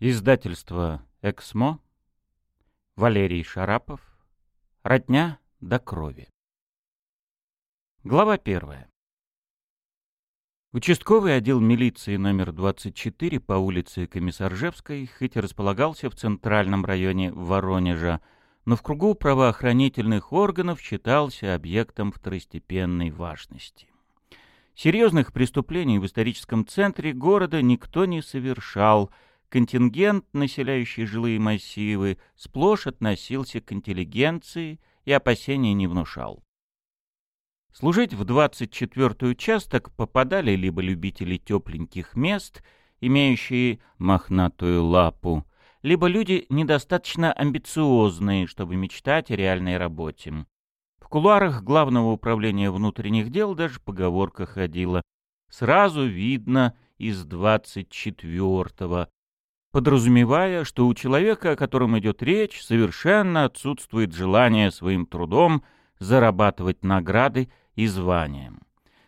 Издательство «Эксмо», Валерий Шарапов, «Родня до крови». Глава первая. Участковый отдел милиции номер 24 по улице Комиссаржевской хоть и располагался в центральном районе Воронежа, но в кругу правоохранительных органов считался объектом второстепенной важности. Серьезных преступлений в историческом центре города никто не совершал – контингент, населяющий жилые массивы, сплошь относился к интеллигенции и опасений не внушал. Служить в 24-й участок попадали либо любители тепленьких мест, имеющие мохнатую лапу, либо люди недостаточно амбициозные, чтобы мечтать о реальной работе. В кулуарах Главного управления внутренних дел даже поговорка ходила. Сразу видно из 24-го, подразумевая, что у человека, о котором идет речь, совершенно отсутствует желание своим трудом зарабатывать награды и звания.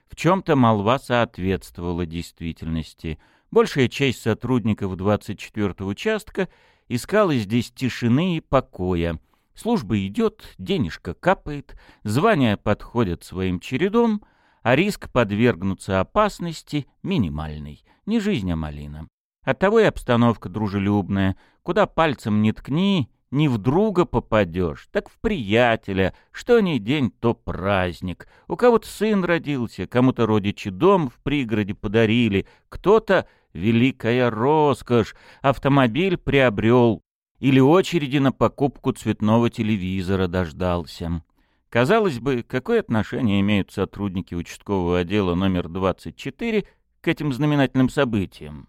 В чем-то молва соответствовала действительности. Большая часть сотрудников 24-го участка искала здесь тишины и покоя. Служба идет, денежка капает, звания подходят своим чередом, а риск подвергнуться опасности минимальный. Не жизнь, а малина. Оттого и обстановка дружелюбная. Куда пальцем не ткни, не в друга попадешь, так в приятеля. Что ни день, то праздник. У кого-то сын родился, кому-то родичи дом в пригороде подарили, кто-то — великая роскошь, автомобиль приобрел или очереди на покупку цветного телевизора дождался. Казалось бы, какое отношение имеют сотрудники участкового отдела номер 24 к этим знаменательным событиям?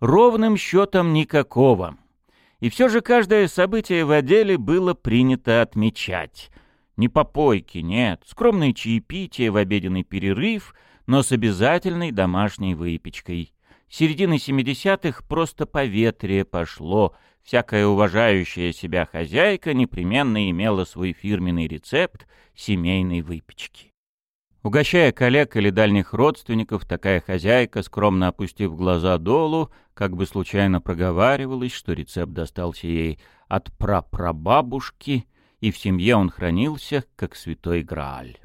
Ровным счетом никакого. И все же каждое событие в отделе было принято отмечать. Не попойки, нет, скромное чаепитие в обеденный перерыв, но с обязательной домашней выпечкой. С середины 70-х просто поветрие пошло. Всякая уважающая себя хозяйка непременно имела свой фирменный рецепт семейной выпечки. Угощая коллег или дальних родственников, такая хозяйка, скромно опустив глаза долу, как бы случайно проговаривалась, что рецепт достался ей от прапрабабушки, и в семье он хранился, как святой Грааль.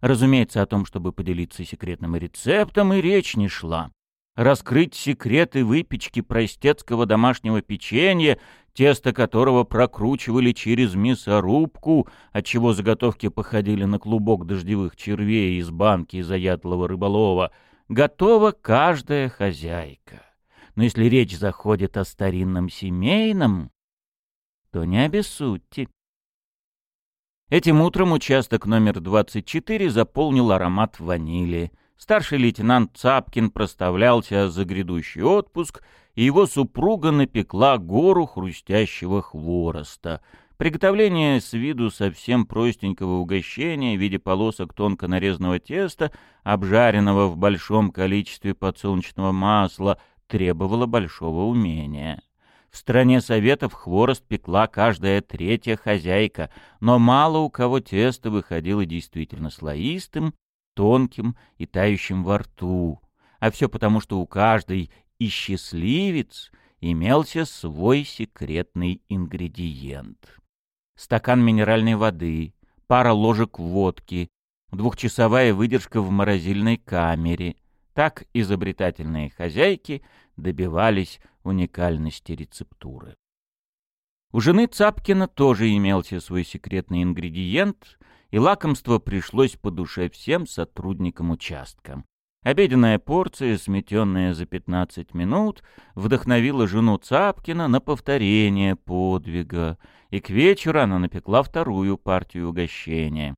Разумеется, о том, чтобы поделиться секретным рецептом, и речь не шла. Раскрыть секреты выпечки простецкого домашнего печенья тесто которого прокручивали через мясорубку, отчего заготовки походили на клубок дождевых червей из банки заядлого рыболова, готова каждая хозяйка. Но если речь заходит о старинном семейном, то не обессудьте. Этим утром участок номер 24 заполнил аромат ванили. Старший лейтенант Цапкин проставлялся за грядущий отпуск и его супруга напекла гору хрустящего хвороста. Приготовление с виду совсем простенького угощения в виде полосок тонко нарезанного теста, обжаренного в большом количестве подсолнечного масла, требовало большого умения. В стране советов хворост пекла каждая третья хозяйка, но мало у кого тесто выходило действительно слоистым, тонким и тающим во рту. А все потому, что у каждой и счастливец имелся свой секретный ингредиент. Стакан минеральной воды, пара ложек водки, двухчасовая выдержка в морозильной камере. Так изобретательные хозяйки добивались уникальности рецептуры. У жены Цапкина тоже имелся свой секретный ингредиент, и лакомство пришлось по душе всем сотрудникам участка. Обеденная порция, сметенная за 15 минут, вдохновила жену Цапкина на повторение подвига, и к вечеру она напекла вторую партию угощения.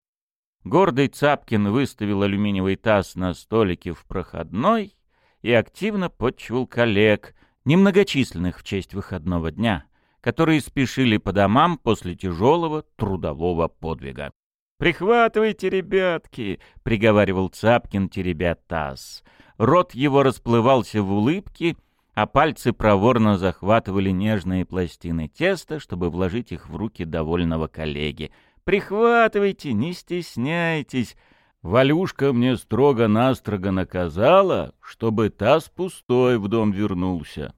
Гордый Цапкин выставил алюминиевый таз на столике в проходной и активно подчивал коллег, немногочисленных в честь выходного дня, которые спешили по домам после тяжелого трудового подвига. «Прихватывайте, ребятки!» — приговаривал Цапкин, теребя таз. Рот его расплывался в улыбке, а пальцы проворно захватывали нежные пластины теста, чтобы вложить их в руки довольного коллеги. «Прихватывайте, не стесняйтесь!» Валюшка мне строго-настрого наказала, чтобы таз пустой в дом вернулся.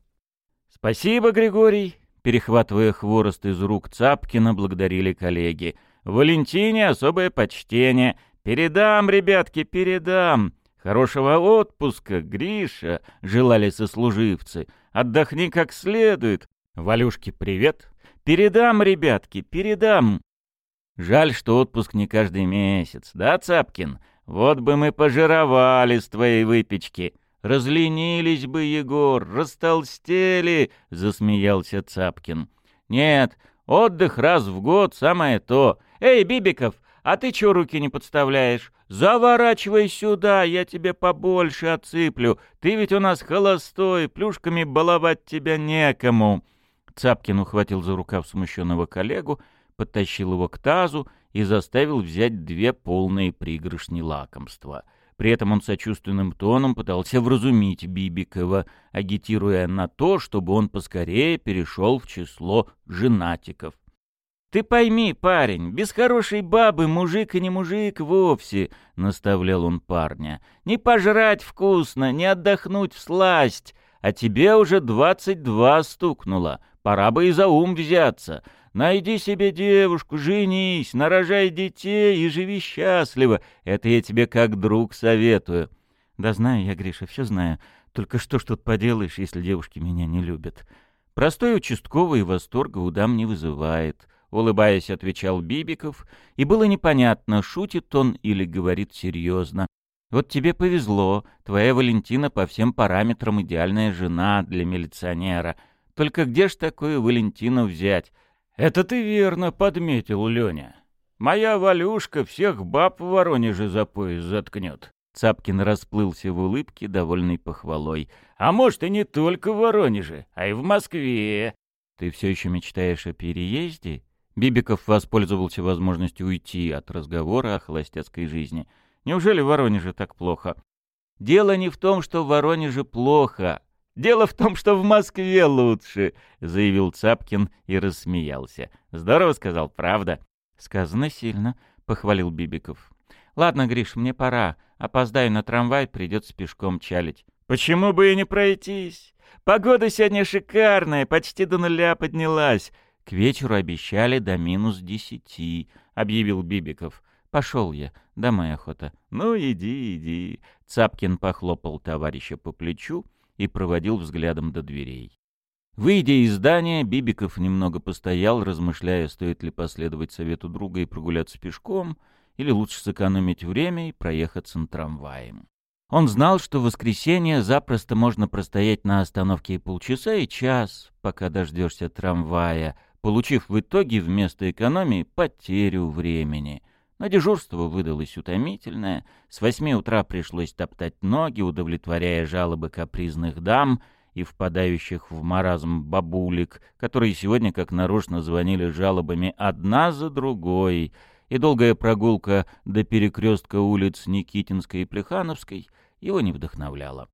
«Спасибо, Григорий!» Перехватывая хворост из рук Цапкина, благодарили коллеги. «Валентине особое почтение. Передам, ребятки, передам. Хорошего отпуска, Гриша!» — желали сослуживцы. «Отдохни как следует. Валюшке привет. Передам, ребятки, передам!» Жаль, что отпуск не каждый месяц, да, Цапкин? Вот бы мы пожировали с твоей выпечки. «Разленились бы, Егор, растолстели!» — засмеялся Цапкин. «Нет, отдых раз в год — самое то. Эй, Бибиков, а ты чё руки не подставляешь? Заворачивай сюда, я тебе побольше отсыплю. Ты ведь у нас холостой, плюшками баловать тебя некому». Цапкин ухватил за рукав смущенного коллегу, подтащил его к тазу и заставил взять две полные пригоршни лакомства — при этом он сочувственным тоном пытался вразумить Бибикова, агитируя на то, чтобы он поскорее перешел в число женатиков. «Ты пойми, парень, без хорошей бабы мужик и не мужик вовсе», — наставлял он парня. «Не пожрать вкусно, не отдохнуть в сласть, а тебе уже двадцать два стукнуло, пора бы и за ум взяться. Найди себе девушку, женись, нарожай детей и живи счастливо. Это я тебе как друг советую. Да знаю я, Гриша, все знаю. Только что ж тут поделаешь, если девушки меня не любят? Простой участковый восторга у дам не вызывает. Улыбаясь, отвечал Бибиков, и было непонятно, шутит он или говорит серьезно. Вот тебе повезло, твоя Валентина по всем параметрам идеальная жена для милиционера. Только где ж такую Валентину взять? «Это ты верно подметил, Леня. Моя Валюшка всех баб в Воронеже за пояс заткнет». Цапкин расплылся в улыбке, довольной похвалой. «А может, и не только в Воронеже, а и в Москве». «Ты все еще мечтаешь о переезде?» Бибиков воспользовался возможностью уйти от разговора о холостяцкой жизни. «Неужели в Воронеже так плохо?» «Дело не в том, что в Воронеже плохо, «Дело в том, что в Москве лучше», — заявил Цапкин и рассмеялся. «Здорово сказал, правда?» «Сказано сильно», — похвалил Бибиков. «Ладно, Гриш, мне пора. Опоздаю на трамвай, придется пешком чалить». «Почему бы и не пройтись? Погода сегодня шикарная, почти до нуля поднялась». «К вечеру обещали до минус десяти», — объявил Бибиков. «Пошел я. Домой охота». «Ну, иди, иди». Цапкин похлопал товарища по плечу и проводил взглядом до дверей. Выйдя из здания, Бибиков немного постоял, размышляя, стоит ли последовать совету друга и прогуляться пешком, или лучше сэкономить время и проехаться трамваем. Он знал, что в воскресенье запросто можно простоять на остановке и полчаса, и час, пока дождешься трамвая, получив в итоге вместо экономии потерю времени — но дежурство выдалось утомительное. С восьми утра пришлось топтать ноги, удовлетворяя жалобы капризных дам и впадающих в маразм бабулек, которые сегодня как нарочно звонили жалобами одна за другой, и долгая прогулка до перекрестка улиц Никитинской и Плехановской его не вдохновляла.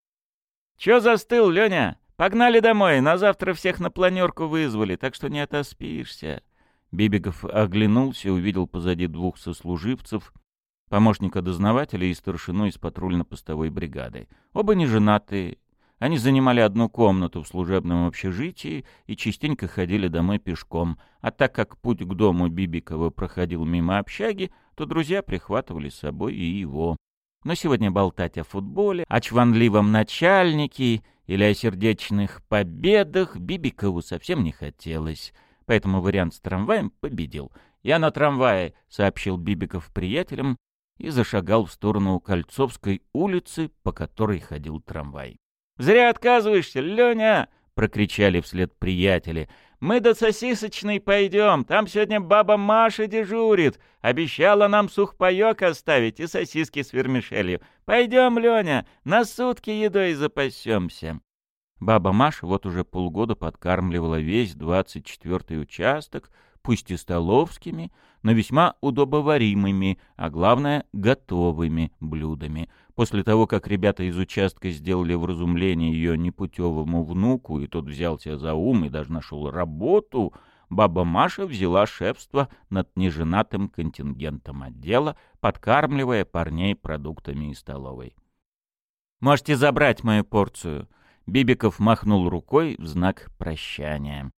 «Чё застыл, Леня? Погнали домой, на завтра всех на планерку вызвали, так что не отоспишься». Бибиков оглянулся увидел позади двух сослуживцев, помощника дознавателя и старшину из патрульно-постовой бригады. Оба не женатые. Они занимали одну комнату в служебном общежитии и частенько ходили домой пешком, а так как путь к дому Бибикова проходил мимо общаги, то друзья прихватывали с собой и его. Но сегодня болтать о футболе, о чванливом начальнике или о сердечных победах Бибикову совсем не хотелось — поэтому вариант с трамваем победил. «Я на трамвае», — сообщил Бибиков приятелям и зашагал в сторону Кольцовской улицы, по которой ходил трамвай. «Зря отказываешься, Леня!» — прокричали вслед приятели. «Мы до сосисочной пойдем, там сегодня баба Маша дежурит. Обещала нам сухпайок оставить и сосиски с вермишелью. Пойдем, Леня, на сутки едой запасемся». Баба Маша вот уже полгода подкармливала весь 24-й участок, пусть и столовскими, но весьма удобоваримыми, а главное — готовыми блюдами. После того, как ребята из участка сделали вразумление ее непутевому внуку, и тот взялся за ум и даже нашел работу, баба Маша взяла шефство над неженатым контингентом отдела, подкармливая парней продуктами из столовой. «Можете забрать мою порцию», Бибиков махнул рукой в знак прощания.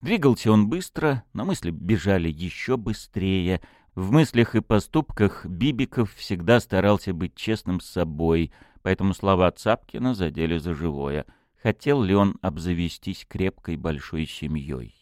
Двигался он быстро, но мысли бежали еще быстрее. В мыслях и поступках Бибиков всегда старался быть честным с собой, поэтому слова Цапкина задели за живое. Хотел ли он обзавестись крепкой большой семьей?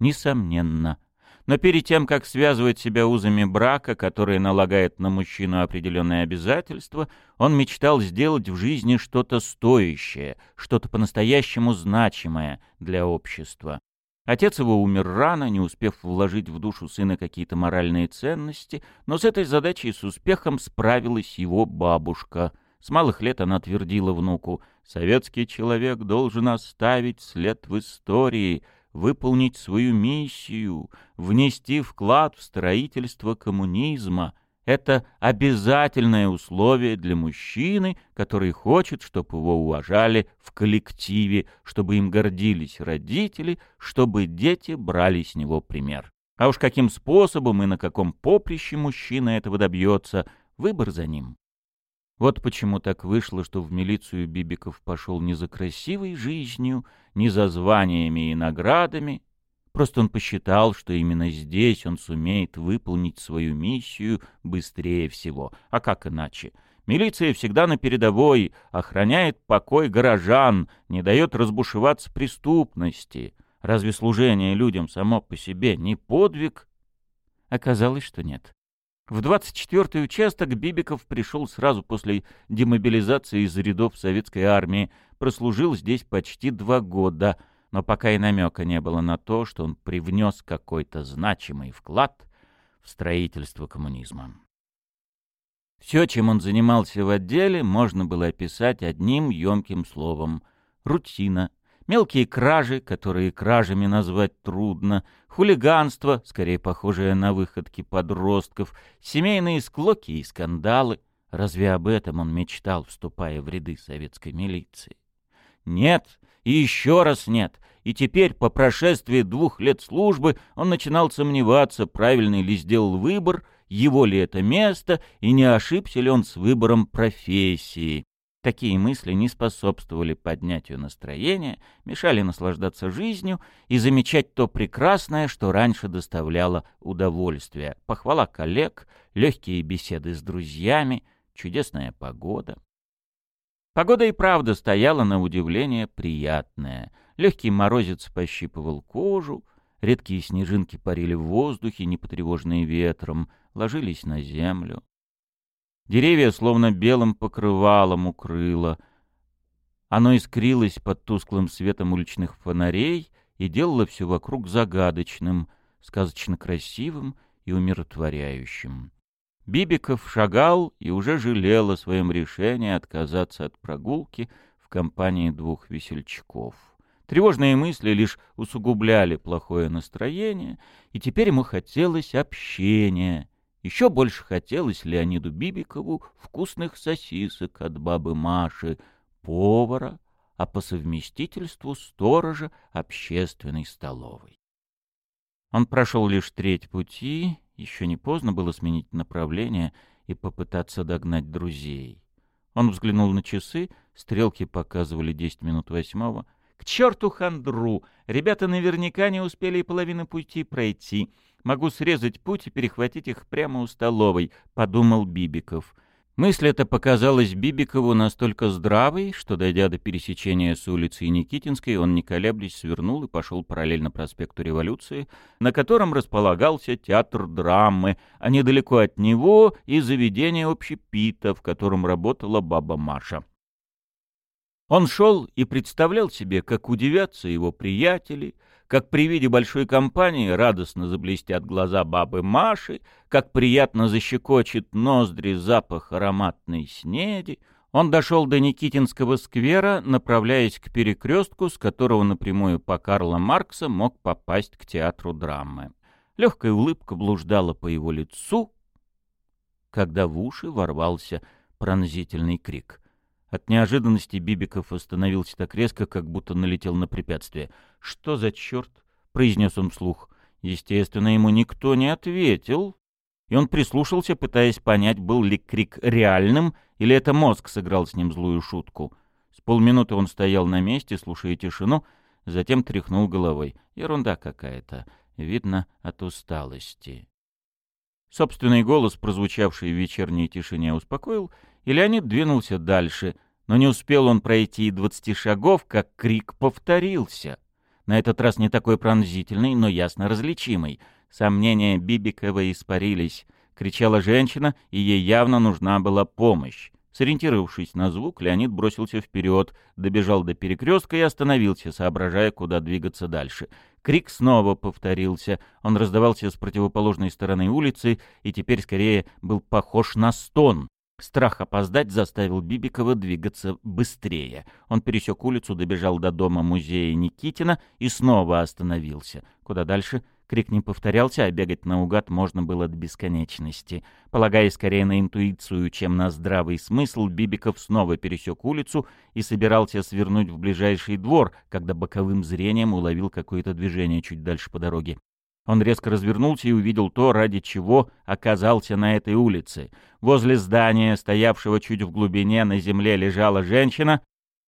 Несомненно. Но перед тем, как связывать себя узами брака, которые налагает на мужчину определенные обязательства, он мечтал сделать в жизни что-то стоящее, что-то по-настоящему значимое для общества. Отец его умер рано, не успев вложить в душу сына какие-то моральные ценности, но с этой задачей с успехом справилась его бабушка. С малых лет она твердила внуку, «Советский человек должен оставить след в истории, выполнить свою миссию, внести вклад в строительство коммунизма. Это обязательное условие для мужчины, который хочет, чтобы его уважали в коллективе, чтобы им гордились родители, чтобы дети брали с него пример. А уж каким способом и на каком поприще мужчина этого добьется, выбор за ним. Вот почему так вышло, что в милицию Бибиков пошел не за красивой жизнью, не за званиями и наградами. Просто он посчитал, что именно здесь он сумеет выполнить свою миссию быстрее всего. А как иначе? Милиция всегда на передовой, охраняет покой горожан, не дает разбушеваться преступности. Разве служение людям само по себе не подвиг? Оказалось, что нет. В 24-й участок Бибиков пришел сразу после демобилизации из рядов советской армии, прослужил здесь почти два года, но пока и намека не было на то, что он привнес какой-то значимый вклад в строительство коммунизма. Все, чем он занимался в отделе, можно было описать одним емким словом — рутина — мелкие кражи, которые кражами назвать трудно, хулиганство, скорее похожее на выходки подростков, семейные склоки и скандалы. Разве об этом он мечтал, вступая в ряды советской милиции? Нет, и еще раз нет. И теперь, по прошествии двух лет службы, он начинал сомневаться, правильный ли сделал выбор, его ли это место, и не ошибся ли он с выбором профессии. Такие мысли не способствовали поднятию настроения, мешали наслаждаться жизнью и замечать то прекрасное, что раньше доставляло удовольствие. Похвала коллег, легкие беседы с друзьями, чудесная погода. Погода и правда стояла на удивление приятная. Легкий морозец пощипывал кожу, редкие снежинки парили в воздухе, не потревоженные ветром, ложились на землю. Деревья словно белым покрывалом укрыло. Оно искрилось под тусклым светом уличных фонарей и делало все вокруг загадочным, сказочно красивым и умиротворяющим. Бибиков шагал и уже жалел о своем решении отказаться от прогулки в компании двух весельчаков. Тревожные мысли лишь усугубляли плохое настроение, и теперь ему хотелось общения — еще больше хотелось Леониду Бибикову вкусных сосисок от бабы Маши, повара, а по совместительству сторожа общественной столовой. Он прошел лишь треть пути, еще не поздно было сменить направление и попытаться догнать друзей. Он взглянул на часы, стрелки показывали десять минут восьмого. К черту хандру! Ребята наверняка не успели и половины пути пройти. Могу срезать путь и перехватить их прямо у столовой», — подумал Бибиков. Мысль эта показалась Бибикову настолько здравой, что, дойдя до пересечения с улицей Никитинской, он, не колеблясь, свернул и пошел параллельно проспекту Революции, на котором располагался театр драмы, а недалеко от него и заведение общепита, в котором работала баба Маша. Он шел и представлял себе, как удивятся его приятели, как при виде большой компании радостно заблестят глаза бабы Маши, как приятно защекочет ноздри запах ароматной снеди. Он дошел до Никитинского сквера, направляясь к перекрестку, с которого напрямую по Карла Маркса мог попасть к театру драмы. Легкая улыбка блуждала по его лицу, когда в уши ворвался пронзительный крик — от неожиданности Бибиков остановился так резко, как будто налетел на препятствие. «Что за черт?» — произнес он вслух. Естественно, ему никто не ответил, и он прислушался, пытаясь понять, был ли крик реальным, или это мозг сыграл с ним злую шутку. С полминуты он стоял на месте, слушая тишину, затем тряхнул головой. Ерунда какая-то. Видно, от усталости. Собственный голос, прозвучавший в вечерней тишине, успокоил, и Леонид двинулся дальше, но не успел он пройти и двадцати шагов, как крик повторился. На этот раз не такой пронзительный, но ясно различимый. Сомнения Бибикова испарились. Кричала женщина, и ей явно нужна была помощь. Сориентировавшись на звук, Леонид бросился вперед, добежал до перекрестка и остановился, соображая, куда двигаться дальше. Крик снова повторился. Он раздавался с противоположной стороны улицы и теперь скорее был похож на стон. Страх опоздать заставил Бибикова двигаться быстрее. Он пересек улицу, добежал до дома музея Никитина и снова остановился. Куда дальше? Крик не повторялся, а бегать наугад можно было до бесконечности. Полагаясь скорее на интуицию, чем на здравый смысл, Бибиков снова пересек улицу и собирался свернуть в ближайший двор, когда боковым зрением уловил какое-то движение чуть дальше по дороге. Он резко развернулся и увидел то, ради чего оказался на этой улице. Возле здания, стоявшего чуть в глубине, на земле лежала женщина,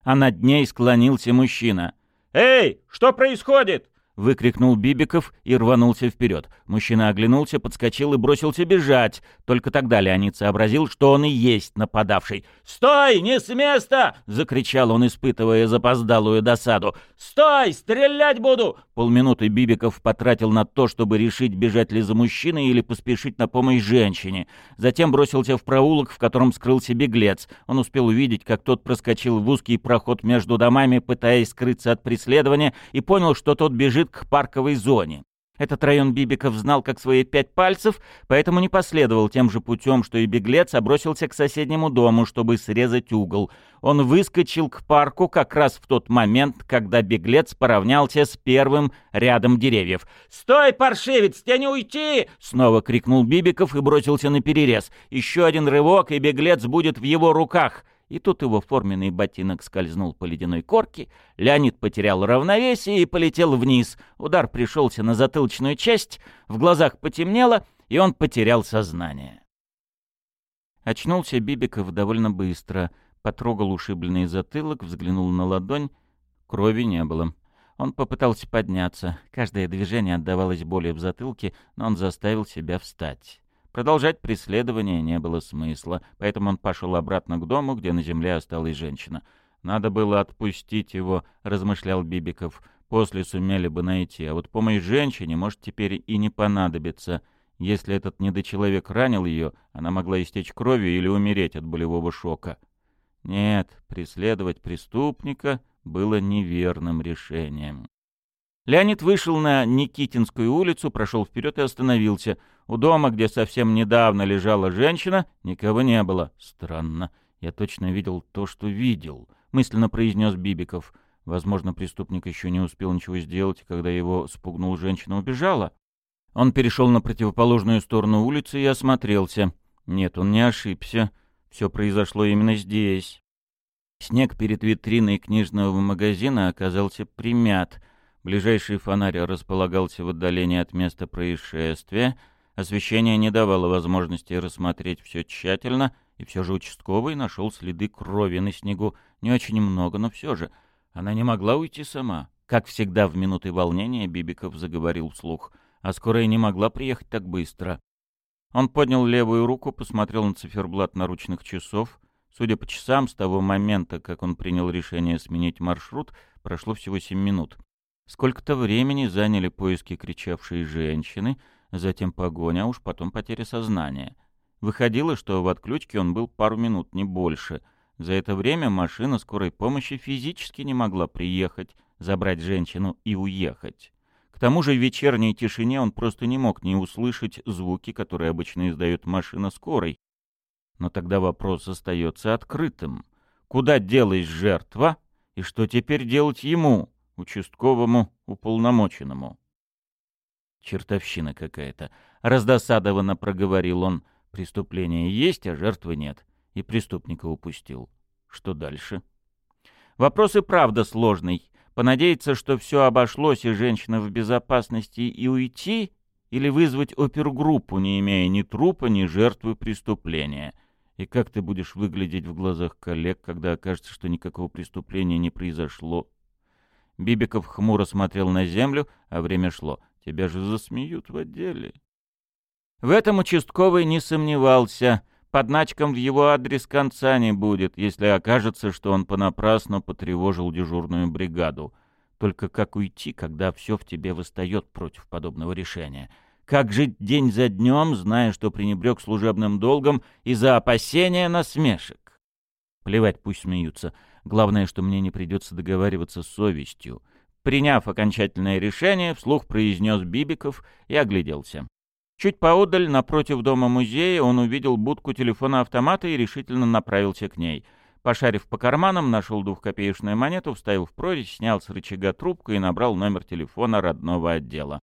а над ней склонился мужчина. «Эй, что происходит?» — выкрикнул Бибиков и рванулся вперед. Мужчина оглянулся, подскочил и бросился бежать. Только тогда Леонид сообразил, что он и есть нападавший. «Стой! Не с места!» — закричал он, испытывая запоздалую досаду. «Стой! Стрелять буду!» Полминуты Бибиков потратил на то, чтобы решить, бежать ли за мужчиной или поспешить на помощь женщине. Затем бросился в проулок, в котором скрылся беглец. Он успел увидеть, как тот проскочил в узкий проход между домами, пытаясь скрыться от преследования, и понял, что тот бежит к парковой зоне. Этот район Бибиков знал как свои пять пальцев, поэтому не последовал тем же путем, что и беглец, а бросился к соседнему дому, чтобы срезать угол. Он выскочил к парку как раз в тот момент, когда беглец поравнялся с первым рядом деревьев. «Стой, паршивец, тебе не уйти!» — снова крикнул Бибиков и бросился на перерез. Еще один рывок, и беглец будет в его руках — и тут его форменный ботинок скользнул по ледяной корке, Леонид потерял равновесие и полетел вниз. Удар пришелся на затылочную часть, в глазах потемнело, и он потерял сознание. Очнулся Бибиков довольно быстро, потрогал ушибленный затылок, взглянул на ладонь. Крови не было. Он попытался подняться. Каждое движение отдавалось болью в затылке, но он заставил себя встать. Продолжать преследование не было смысла, поэтому он пошел обратно к дому, где на земле осталась женщина. «Надо было отпустить его», — размышлял Бибиков. «После сумели бы найти, а вот помощь женщине может теперь и не понадобиться. Если этот недочеловек ранил ее, она могла истечь кровью или умереть от болевого шока». Нет, преследовать преступника было неверным решением. Леонид вышел на Никитинскую улицу, прошел вперед и остановился. У дома, где совсем недавно лежала женщина, никого не было. Странно. Я точно видел то, что видел, мысленно произнес Бибиков. Возможно, преступник еще не успел ничего сделать, когда его спугнул женщина убежала. Он перешел на противоположную сторону улицы и осмотрелся. Нет, он не ошибся. Все произошло именно здесь. Снег перед витриной книжного магазина оказался примят — Ближайший фонарь располагался в отдалении от места происшествия. Освещение не давало возможности рассмотреть все тщательно, и все же участковый нашел следы крови на снегу. Не очень много, но все же. Она не могла уйти сама. Как всегда в минуты волнения Бибиков заговорил вслух. А скорая не могла приехать так быстро. Он поднял левую руку, посмотрел на циферблат наручных часов. Судя по часам, с того момента, как он принял решение сменить маршрут, прошло всего семь минут. Сколько-то времени заняли поиски кричавшей женщины, затем погоня, а уж потом потеря сознания. Выходило, что в отключке он был пару минут, не больше. За это время машина скорой помощи физически не могла приехать, забрать женщину и уехать. К тому же в вечерней тишине он просто не мог не услышать звуки, которые обычно издает машина скорой. Но тогда вопрос остается открытым. Куда делась жертва и что теперь делать ему? участковому уполномоченному. Чертовщина какая-то. Раздосадованно проговорил он. Преступление есть, а жертвы нет. И преступника упустил. Что дальше? Вопрос и правда сложный. Понадеяться, что все обошлось и женщина в безопасности, и уйти, или вызвать опергруппу, не имея ни трупа, ни жертвы преступления. И как ты будешь выглядеть в глазах коллег, когда окажется, что никакого преступления не произошло? Бибиков хмуро смотрел на землю, а время шло. Тебя же засмеют в отделе. В этом участковый не сомневался. Подначком в его адрес конца не будет, если окажется, что он понапрасну потревожил дежурную бригаду. Только как уйти, когда все в тебе восстает против подобного решения? Как жить день за днем, зная, что пренебрег служебным долгом из-за опасения насмешек? Плевать, пусть смеются. Главное, что мне не придется договариваться с совестью. Приняв окончательное решение, вслух произнес Бибиков и огляделся. Чуть поодаль, напротив дома музея, он увидел будку телефона-автомата и решительно направился к ней. Пошарив по карманам, нашел двухкопеечную монету, вставил в прорезь, снял с рычага трубку и набрал номер телефона родного отдела.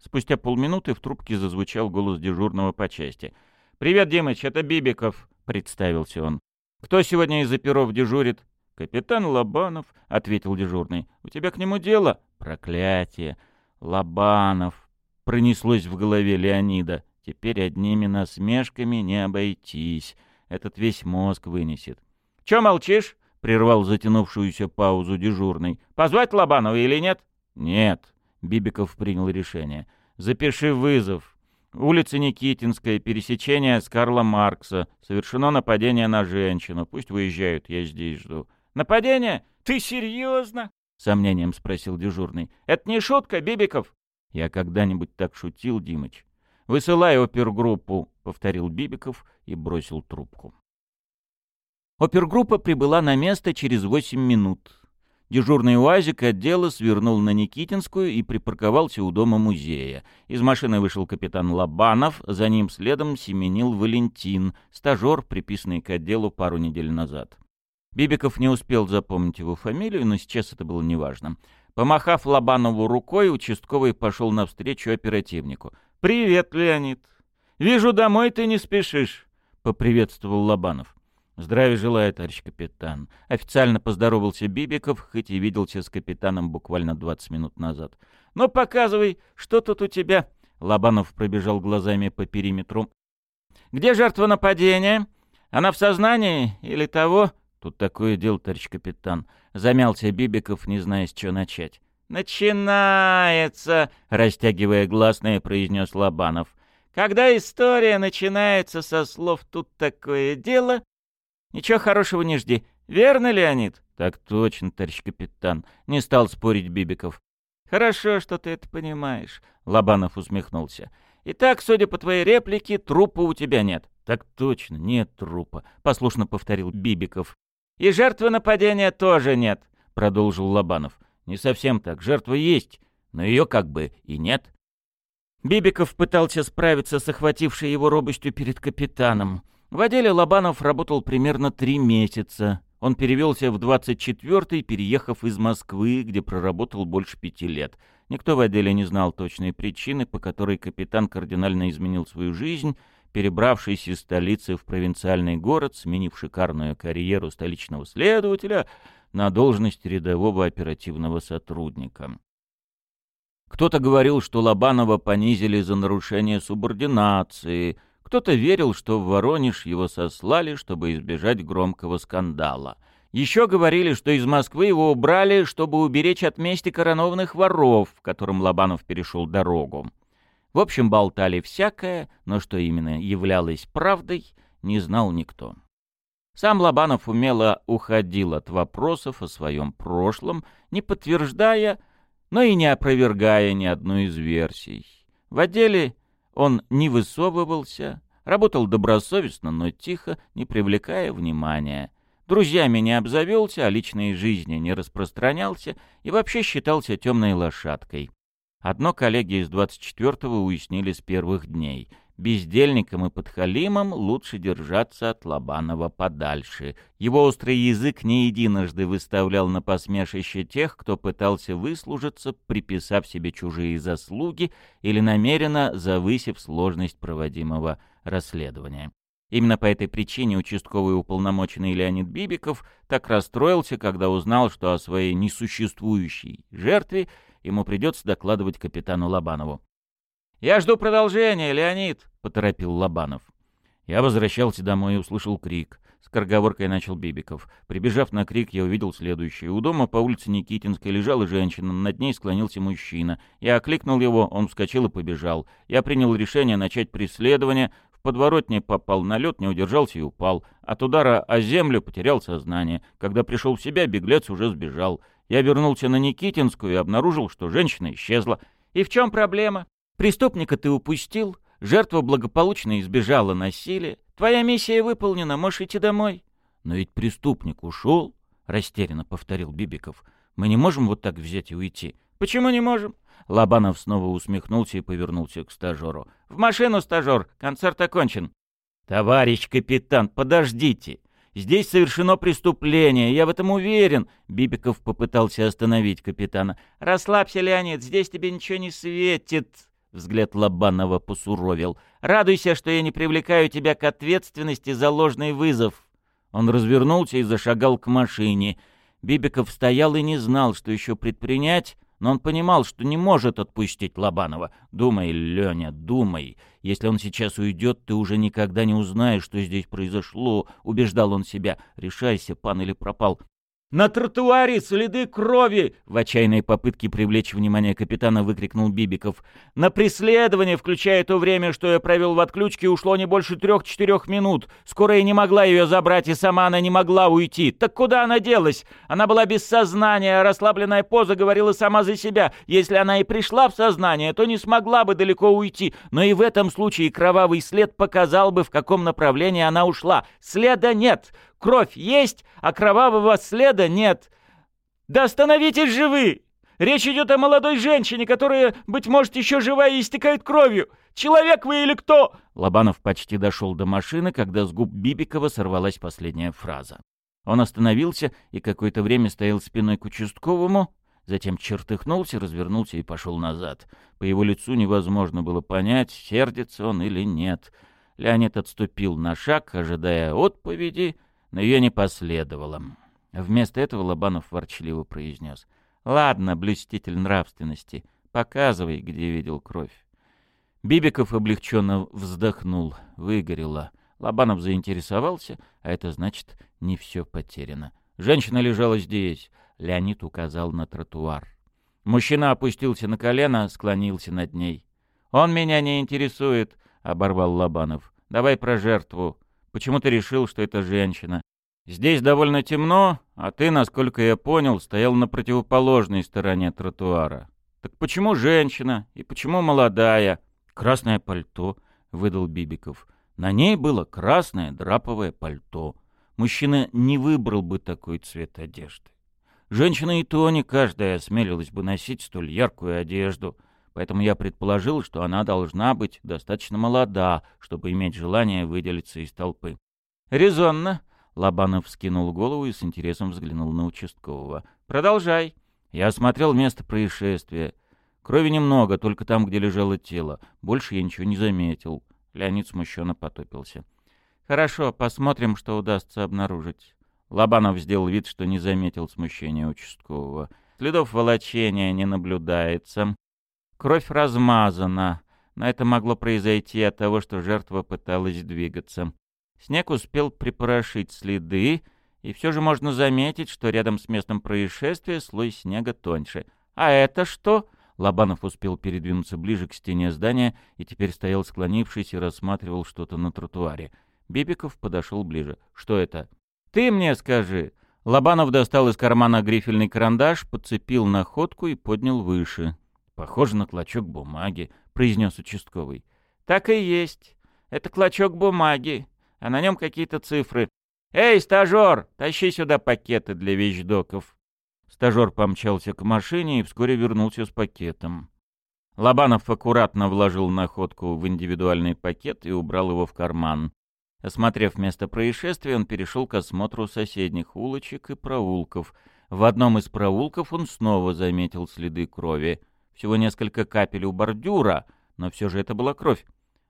Спустя полминуты в трубке зазвучал голос дежурного по части. «Привет, Димыч, это Бибиков», — представился он. «Кто сегодня из оперов дежурит?» «Капитан Лобанов», — ответил дежурный. «У тебя к нему дело?» «Проклятие! Лобанов!» — пронеслось в голове Леонида. «Теперь одними насмешками не обойтись. Этот весь мозг вынесет». «Чё молчишь?» — прервал затянувшуюся паузу дежурный. «Позвать Лобанова или нет?» «Нет», Бибиков принял решение. «Запиши вызов. Улица Никитинская, пересечение с Карла Маркса. Совершено нападение на женщину. Пусть выезжают, я здесь жду». «Нападение? Ты серьезно?» — сомнением спросил дежурный. «Это не шутка, Бибиков?» «Я когда-нибудь так шутил, Димыч?» «Высылай опергруппу», — повторил Бибиков и бросил трубку. Опергруппа прибыла на место через восемь минут. Дежурный УАЗик отдела свернул на Никитинскую и припарковался у дома музея. Из машины вышел капитан Лобанов, за ним следом семенил Валентин, стажер, приписанный к отделу пару недель назад. Бибиков не успел запомнить его фамилию, но сейчас это было неважно. Помахав Лобанову рукой, участковый пошел навстречу оперативнику. «Привет, Леонид! Вижу, домой ты не спешишь!» — поприветствовал Лобанов. «Здравия желаю, товарищ капитан». Официально поздоровался Бибиков, хоть и виделся с капитаном буквально 20 минут назад. «Ну, показывай, что тут у тебя?» Лобанов пробежал глазами по периметру. «Где жертва нападения? Она в сознании или того?» «Тут такое дело, товарищ капитан». Замялся Бибиков, не зная, с чего начать. «Начинается!» — растягивая гласное, произнес Лобанов. «Когда история начинается со слов «тут такое дело», Ничего хорошего не жди. Верно, Леонид? Так точно, товарищ капитан. Не стал спорить Бибиков. Хорошо, что ты это понимаешь. Лобанов усмехнулся. Итак, судя по твоей реплике, трупа у тебя нет. Так точно, нет трупа, послушно повторил Бибиков. И жертвы нападения тоже нет, продолжил Лобанов. Не совсем так. Жертва есть, но ее как бы и нет. Бибиков пытался справиться с охватившей его робостью перед капитаном. В отделе Лобанов работал примерно три месяца. Он перевелся в 24-й, переехав из Москвы, где проработал больше пяти лет. Никто в отделе не знал точной причины, по которой капитан кардинально изменил свою жизнь, перебравшись из столицы в провинциальный город, сменив шикарную карьеру столичного следователя на должность рядового оперативного сотрудника. Кто-то говорил, что Лобанова понизили за нарушение субординации — кто-то верил, что в Воронеж его сослали, чтобы избежать громкого скандала. Еще говорили, что из Москвы его убрали, чтобы уберечь от мести коронованных воров, которым Лобанов перешел дорогу. В общем, болтали всякое, но что именно являлось правдой, не знал никто. Сам Лобанов умело уходил от вопросов о своем прошлом, не подтверждая, но и не опровергая ни одну из версий. В отделе он не высовывался, работал добросовестно, но тихо, не привлекая внимания. Друзьями не обзавелся, о личной жизни не распространялся и вообще считался темной лошадкой. Одно коллеги из 24-го уяснили с первых дней — Бездельникам и подхалимам лучше держаться от Лобанова подальше. Его острый язык не единожды выставлял на посмешище тех, кто пытался выслужиться, приписав себе чужие заслуги или намеренно завысив сложность проводимого расследования. Именно по этой причине участковый уполномоченный Леонид Бибиков так расстроился, когда узнал, что о своей несуществующей жертве ему придется докладывать капитану Лобанову. «Я жду продолжения, Леонид», — поторопил Лобанов. Я возвращался домой и услышал крик. С корговоркой начал Бибиков. Прибежав на крик, я увидел следующее. У дома по улице Никитинской лежала женщина, над ней склонился мужчина. Я окликнул его, он вскочил и побежал. Я принял решение начать преследование. В подворотне попал на лед, не удержался и упал. От удара о землю потерял сознание. Когда пришел в себя, беглец уже сбежал. Я вернулся на Никитинскую и обнаружил, что женщина исчезла. И в чем проблема? Преступника ты упустил, жертва благополучно избежала насилия, Твоя миссия выполнена, можешь идти домой. Но ведь преступник ушел, растерянно повторил Бибиков. Мы не можем вот так взять и уйти. Почему не можем? Лобанов снова усмехнулся и повернулся к стажеру. «В машину, стажер! Концерт окончен!» «Товарищ капитан, подождите! Здесь совершено преступление, я в этом уверен!» Бибиков попытался остановить капитана. «Расслабься, Леонид, здесь тебе ничего не светит!» Взгляд Лобанова посуровил. «Радуйся, что я не привлекаю тебя к ответственности за ложный вызов». Он развернулся и зашагал к машине. Бибиков стоял и не знал, что еще предпринять, но он понимал, что не может отпустить Лобанова. «Думай, Леня, думай. Если он сейчас уйдет, ты уже никогда не узнаешь, что здесь произошло», — убеждал он себя. «Решайся, пан или пропал. «На тротуаре следы крови!» — в отчаянной попытке привлечь внимание капитана выкрикнул Бибиков. «На преследование, включая то время, что я провел в отключке, ушло не больше трех-четырех минут. Скоро я не могла ее забрать, и сама она не могла уйти. Так куда она делась? Она была без сознания, а расслабленная поза говорила сама за себя. Если она и пришла в сознание, то не смогла бы далеко уйти. Но и в этом случае кровавый след показал бы, в каком направлении она ушла. Следа нет. Кровь есть, а кровавого следа нет. Да остановитесь же! Речь идет о молодой женщине, которая, быть может, еще жива и истекает кровью. Человек вы или кто?» Лобанов почти дошел до машины, когда с губ Бибикова сорвалась последняя фраза. Он остановился и какое-то время стоял спиной к участковому, затем чертыхнулся, развернулся и пошел назад. По его лицу невозможно было понять, сердится он или нет. Леонид отступил на шаг, ожидая отповеди, но ее не последовало. Вместо этого Лобанов ворчливо произнес. «Ладно, блюститель нравственности, показывай, где видел кровь». Бибиков облегченно вздохнул. Выгорело. Лобанов заинтересовался, а это значит, не все потеряно. Женщина лежала здесь. Леонид указал на тротуар. Мужчина опустился на колено, склонился над ней. «Он меня не интересует», — оборвал Лобанов. «Давай про жертву. Почему ты решил, что это женщина? Здесь довольно темно, а ты, насколько я понял, стоял на противоположной стороне тротуара. Так почему женщина и почему молодая? Красное пальто, выдал Бибиков. На ней было красное драповое пальто. Мужчина не выбрал бы такой цвет одежды. Женщина и то не каждая осмелилась бы носить столь яркую одежду, поэтому я предположил, что она должна быть достаточно молода, чтобы иметь желание выделиться из толпы. «Резонно», Лобанов скинул голову и с интересом взглянул на участкового. «Продолжай». Я осмотрел место происшествия. Крови немного, только там, где лежало тело. Больше я ничего не заметил. Леонид смущенно потопился. «Хорошо, посмотрим, что удастся обнаружить». Лобанов сделал вид, что не заметил смущения участкового. Следов волочения не наблюдается. Кровь размазана, но это могло произойти от того, что жертва пыталась двигаться. Снег успел припорошить следы, и все же можно заметить, что рядом с местом происшествия слой снега тоньше. «А это что?» Лобанов успел передвинуться ближе к стене здания и теперь стоял склонившись и рассматривал что-то на тротуаре. Бибиков подошел ближе. «Что это?» «Ты мне скажи!» Лобанов достал из кармана грифельный карандаш, подцепил находку и поднял выше. «Похоже на клочок бумаги», — произнес участковый. «Так и есть. Это клочок бумаги а на нем какие-то цифры. «Эй, стажер, тащи сюда пакеты для вещдоков». Стажер помчался к машине и вскоре вернулся с пакетом. Лобанов аккуратно вложил находку в индивидуальный пакет и убрал его в карман. Осмотрев место происшествия, он перешел к осмотру соседних улочек и проулков. В одном из проулков он снова заметил следы крови. Всего несколько капель у бордюра, но все же это была кровь.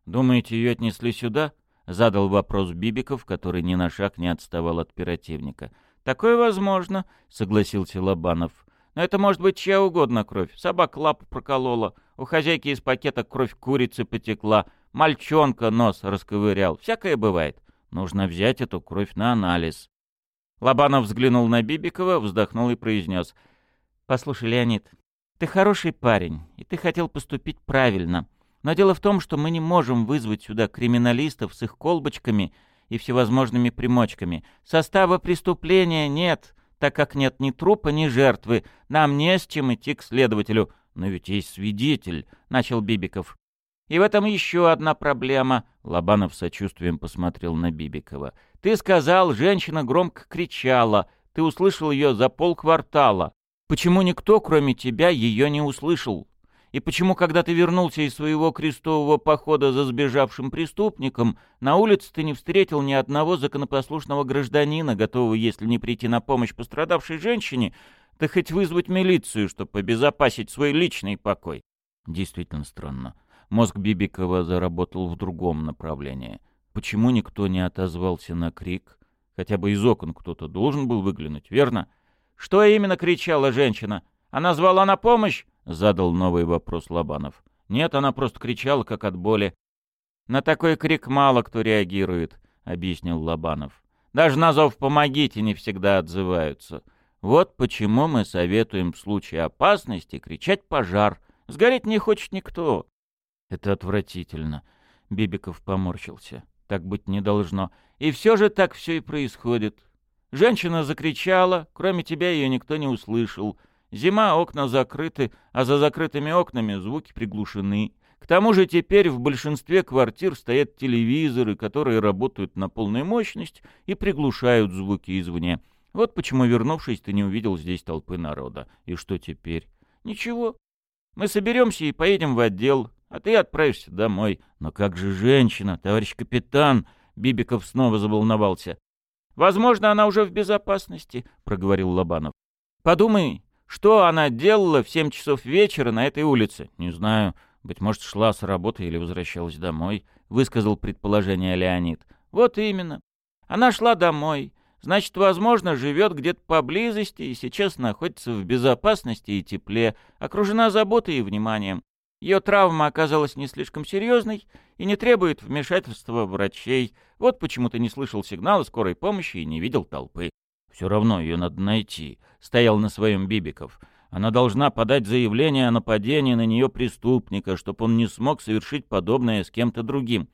«Думаете, ее отнесли сюда?» — задал вопрос Бибиков, который ни на шаг не отставал от оперативника. «Такое возможно», — согласился Лобанов. Но это может быть чья угодно кровь. Собака лапу проколола, у хозяйки из пакета кровь курицы потекла, мальчонка нос расковырял. Всякое бывает. Нужно взять эту кровь на анализ. Лобанов взглянул на Бибикова, вздохнул и произнес. «Послушай, Леонид, ты хороший парень, и ты хотел поступить правильно. Но дело в том, что мы не можем вызвать сюда криминалистов с их колбочками и всевозможными примочками. Состава преступления нет, так как нет ни трупа, ни жертвы. Нам не с чем идти к следователю. Но ведь есть свидетель, — начал Бибиков. И в этом еще одна проблема. Лобанов сочувствием посмотрел на Бибикова. Ты сказал, женщина громко кричала. Ты услышал ее за полквартала. Почему никто, кроме тебя, ее не услышал? И почему, когда ты вернулся из своего крестового похода за сбежавшим преступником, на улице ты не встретил ни одного законопослушного гражданина, готового, если не прийти на помощь пострадавшей женщине, то хоть вызвать милицию, чтобы обезопасить свой личный покой? Действительно странно. Мозг Бибикова заработал в другом направлении. Почему никто не отозвался на крик? Хотя бы из окон кто-то должен был выглянуть, верно? Что именно кричала женщина? Она звала на помощь? Задал новый вопрос Лобанов. Нет, она просто кричала, как от боли. На такой крик мало кто реагирует, объяснил Лобанов. Даже на зов «помогите» не всегда отзываются. Вот почему мы советуем в случае опасности кричать «пожар». Сгореть не хочет никто. Это отвратительно. Бибиков поморщился. Так быть не должно. И все же так все и происходит. Женщина закричала, кроме тебя ее никто не услышал. Зима, окна закрыты, а за закрытыми окнами звуки приглушены. К тому же теперь в большинстве квартир стоят телевизоры, которые работают на полную мощность и приглушают звуки извне. Вот почему, вернувшись, ты не увидел здесь толпы народа. И что теперь? Ничего. Мы соберемся и поедем в отдел, а ты отправишься домой. Но как же женщина, товарищ капитан? Бибиков снова заволновался. Возможно, она уже в безопасности, проговорил Лобанов. Подумай, что она делала в семь часов вечера на этой улице? Не знаю. Быть может, шла с работы или возвращалась домой, высказал предположение Леонид. Вот именно. Она шла домой. Значит, возможно, живет где-то поблизости и сейчас находится в безопасности и тепле, окружена заботой и вниманием. Ее травма оказалась не слишком серьезной и не требует вмешательства врачей. Вот почему ты не слышал сигнала скорой помощи и не видел толпы. Все равно ее надо найти, — стоял на своем Бибиков. Она должна подать заявление о нападении на нее преступника, чтобы он не смог совершить подобное с кем-то другим.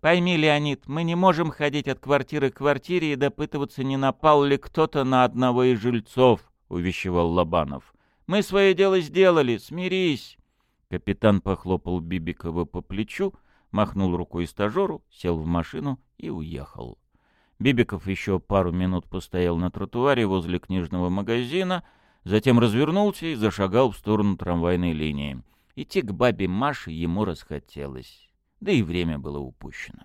Пойми, Леонид, мы не можем ходить от квартиры к квартире и допытываться, не напал ли кто-то на одного из жильцов, — увещевал Лобанов. Мы свое дело сделали, смирись. Капитан похлопал Бибикова по плечу, махнул рукой стажеру, сел в машину и уехал. Бибиков еще пару минут постоял на тротуаре возле книжного магазина, затем развернулся и зашагал в сторону трамвайной линии. Идти к бабе Маше ему расхотелось, да и время было упущено.